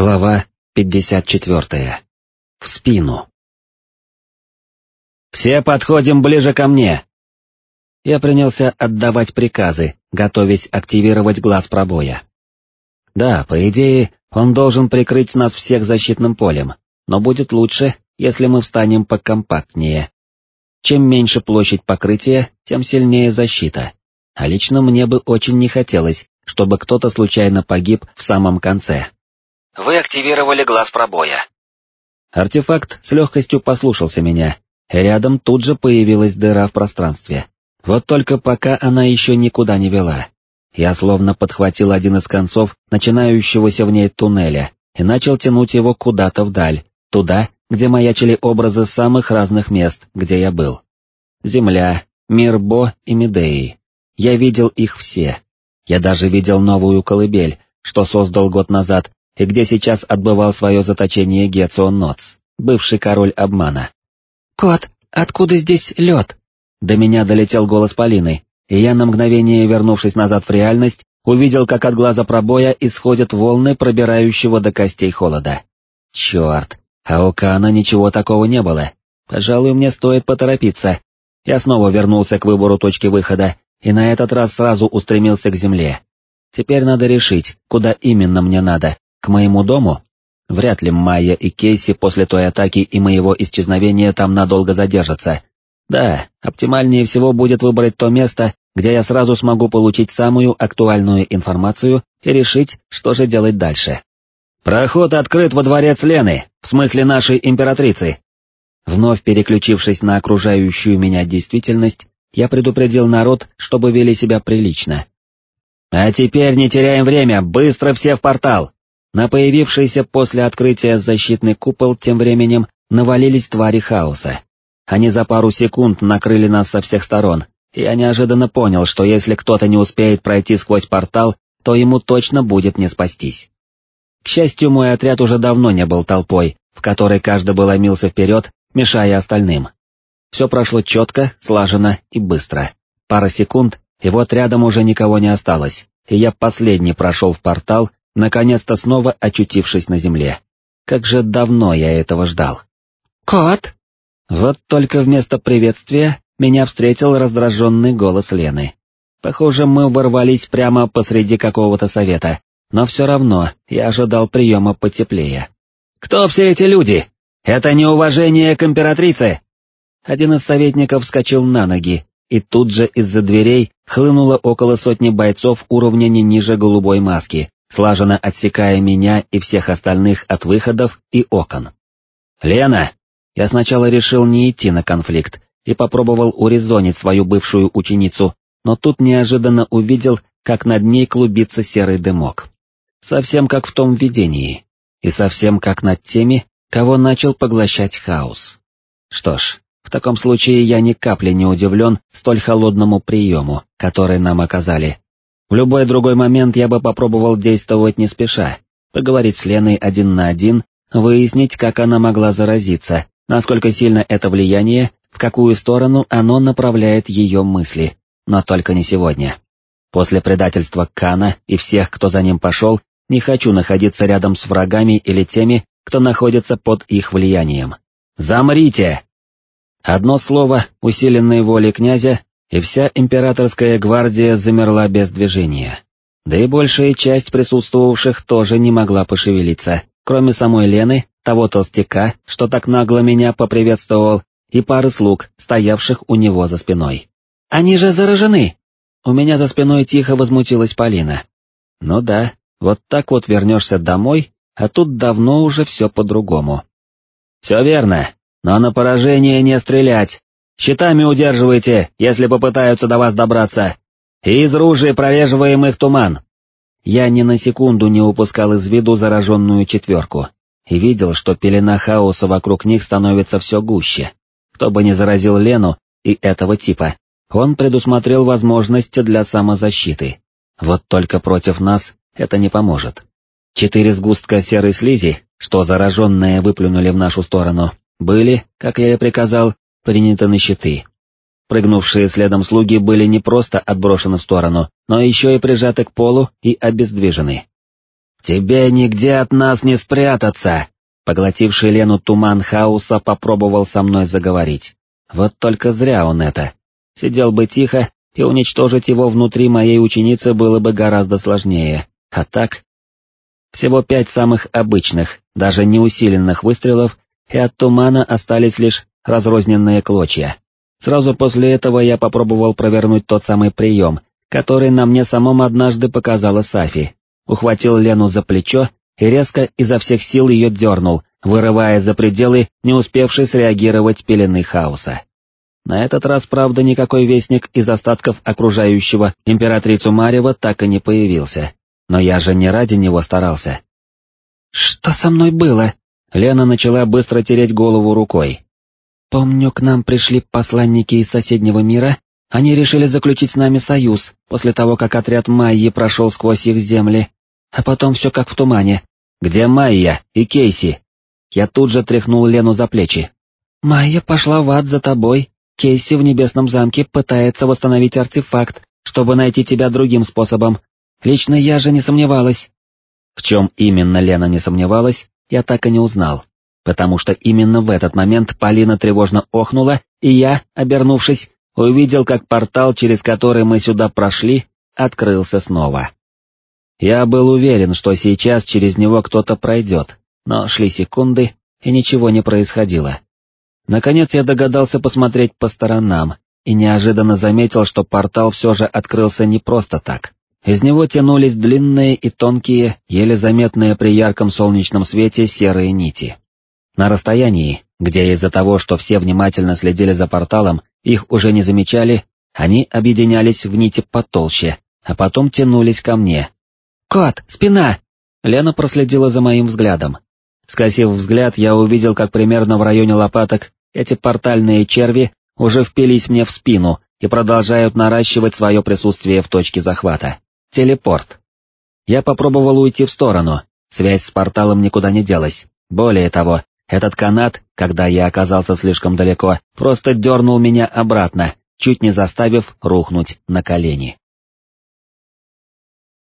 Глава 54. В спину. «Все подходим ближе ко мне!» Я принялся отдавать приказы, готовясь активировать глаз пробоя. Да, по идее, он должен прикрыть нас всех защитным полем, но будет лучше, если мы встанем покомпактнее. Чем меньше площадь покрытия, тем сильнее защита. А лично мне бы очень не хотелось, чтобы кто-то случайно погиб в самом конце. Вы активировали глаз пробоя. Артефакт с легкостью послушался меня, и рядом тут же появилась дыра в пространстве. Вот только пока она еще никуда не вела. Я словно подхватил один из концов начинающегося в ней туннеля и начал тянуть его куда-то вдаль, туда, где маячили образы самых разных мест, где я был. Земля, мир Бо и Медеи. Я видел их все. Я даже видел новую колыбель, что создал год назад и где сейчас отбывал свое заточение Гецион Ноц, бывший король обмана. «Кот, откуда здесь лед?» До меня долетел голос Полины, и я на мгновение, вернувшись назад в реальность, увидел, как от глаза пробоя исходят волны пробирающего до костей холода. Черт, а у Кана ничего такого не было. Пожалуй, мне стоит поторопиться. Я снова вернулся к выбору точки выхода, и на этот раз сразу устремился к земле. Теперь надо решить, куда именно мне надо, к моему дому? Вряд ли Майя и Кейси после той атаки и моего исчезновения там надолго задержатся. Да, оптимальнее всего будет выбрать то место, где я сразу смогу получить самую актуальную информацию и решить, что же делать дальше. «Проход открыт во дворец Лены, в смысле нашей императрицы». Вновь переключившись на окружающую меня действительность, я предупредил народ, чтобы вели себя прилично. «А теперь не теряем время, быстро все в портал!» На появившийся после открытия защитный купол тем временем навалились твари хаоса. Они за пару секунд накрыли нас со всех сторон, и я неожиданно понял, что если кто-то не успеет пройти сквозь портал, то ему точно будет не спастись. К счастью, мой отряд уже давно не был толпой, в которой каждый был ломился вперед, мешая остальным. Все прошло четко, слаженно и быстро. Пара секунд, и вот рядом уже никого не осталось, и я последний прошел в портал, наконец-то снова очутившись на земле. Как же давно я этого ждал. «Кот!» Вот только вместо приветствия меня встретил раздраженный голос Лены. Похоже, мы ворвались прямо посреди какого-то совета, но все равно я ожидал приема потеплее. «Кто все эти люди? Это неуважение к императрице!» Один из советников вскочил на ноги, и тут же из-за дверей хлынуло около сотни бойцов уровня не ниже голубой маски, слаженно отсекая меня и всех остальных от выходов и окон. «Лена!» Я сначала решил не идти на конфликт и попробовал урезонить свою бывшую ученицу, но тут неожиданно увидел, как над ней клубится серый дымок. Совсем как в том видении, и совсем как над теми, кого начал поглощать хаос. Что ж, в таком случае я ни капли не удивлен столь холодному приему, который нам оказали, в любой другой момент я бы попробовал действовать не спеша, поговорить с Леной один на один, выяснить, как она могла заразиться, насколько сильно это влияние, в какую сторону оно направляет ее мысли, но только не сегодня. После предательства Кана и всех, кто за ним пошел, не хочу находиться рядом с врагами или теми, кто находится под их влиянием. «Замрите!» Одно слово, усиленной воли князя, и вся императорская гвардия замерла без движения. Да и большая часть присутствовавших тоже не могла пошевелиться, кроме самой Лены, того толстяка, что так нагло меня поприветствовал, и пары слуг, стоявших у него за спиной. «Они же заражены!» У меня за спиной тихо возмутилась Полина. «Ну да, вот так вот вернешься домой, а тут давно уже все по-другому». «Все верно, но на поражение не стрелять, Щитами удерживайте, если попытаются до вас добраться. И из ружей прореживаем их туман. Я ни на секунду не упускал из виду зараженную четверку и видел, что пелена хаоса вокруг них становится все гуще. Кто бы ни заразил Лену и этого типа, он предусмотрел возможности для самозащиты. Вот только против нас это не поможет. Четыре сгустка серой слизи, что зараженные выплюнули в нашу сторону, были, как я и приказал, приняты на щиты. Прыгнувшие следом слуги были не просто отброшены в сторону, но еще и прижаты к полу и обездвижены. «Тебе нигде от нас не спрятаться!» Поглотивший Лену туман хаоса попробовал со мной заговорить. Вот только зря он это. Сидел бы тихо, и уничтожить его внутри моей ученицы было бы гораздо сложнее. А так... Всего пять самых обычных, даже не усиленных выстрелов, и от тумана остались лишь разрозненные клочья. Сразу после этого я попробовал провернуть тот самый прием, который на мне самом однажды показала Сафи. Ухватил Лену за плечо и резко изо всех сил ее дернул, вырывая за пределы не успевший среагировать пелены хаоса. На этот раз, правда, никакой вестник из остатков окружающего императрицу Марева так и не появился. Но я же не ради него старался. «Что со мной было?» Лена начала быстро тереть голову рукой. «Помню, к нам пришли посланники из соседнего мира, они решили заключить с нами союз, после того, как отряд Майи прошел сквозь их земли, а потом все как в тумане. Где Майя и Кейси? Я тут же тряхнул Лену за плечи. Майя пошла в ад за тобой, Кейси в Небесном замке пытается восстановить артефакт, чтобы найти тебя другим способом. Лично я же не сомневалась. В чем именно Лена не сомневалась, я так и не узнал, потому что именно в этот момент Полина тревожно охнула, и я, обернувшись, увидел, как портал, через который мы сюда прошли, открылся снова. Я был уверен, что сейчас через него кто-то пройдет, но шли секунды, и ничего не происходило. Наконец я догадался посмотреть по сторонам, и неожиданно заметил, что портал все же открылся не просто так. Из него тянулись длинные и тонкие, еле заметные при ярком солнечном свете серые нити. На расстоянии, где из-за того, что все внимательно следили за порталом, их уже не замечали, они объединялись в нити потолще, а потом тянулись ко мне. «Кот, спина!» Лена проследила за моим взглядом. Скосив взгляд, я увидел, как примерно в районе лопаток эти портальные черви уже впились мне в спину и продолжают наращивать свое присутствие в точке захвата. Телепорт. Я попробовал уйти в сторону, связь с порталом никуда не делась. Более того, этот канат, когда я оказался слишком далеко, просто дернул меня обратно, чуть не заставив рухнуть на колени.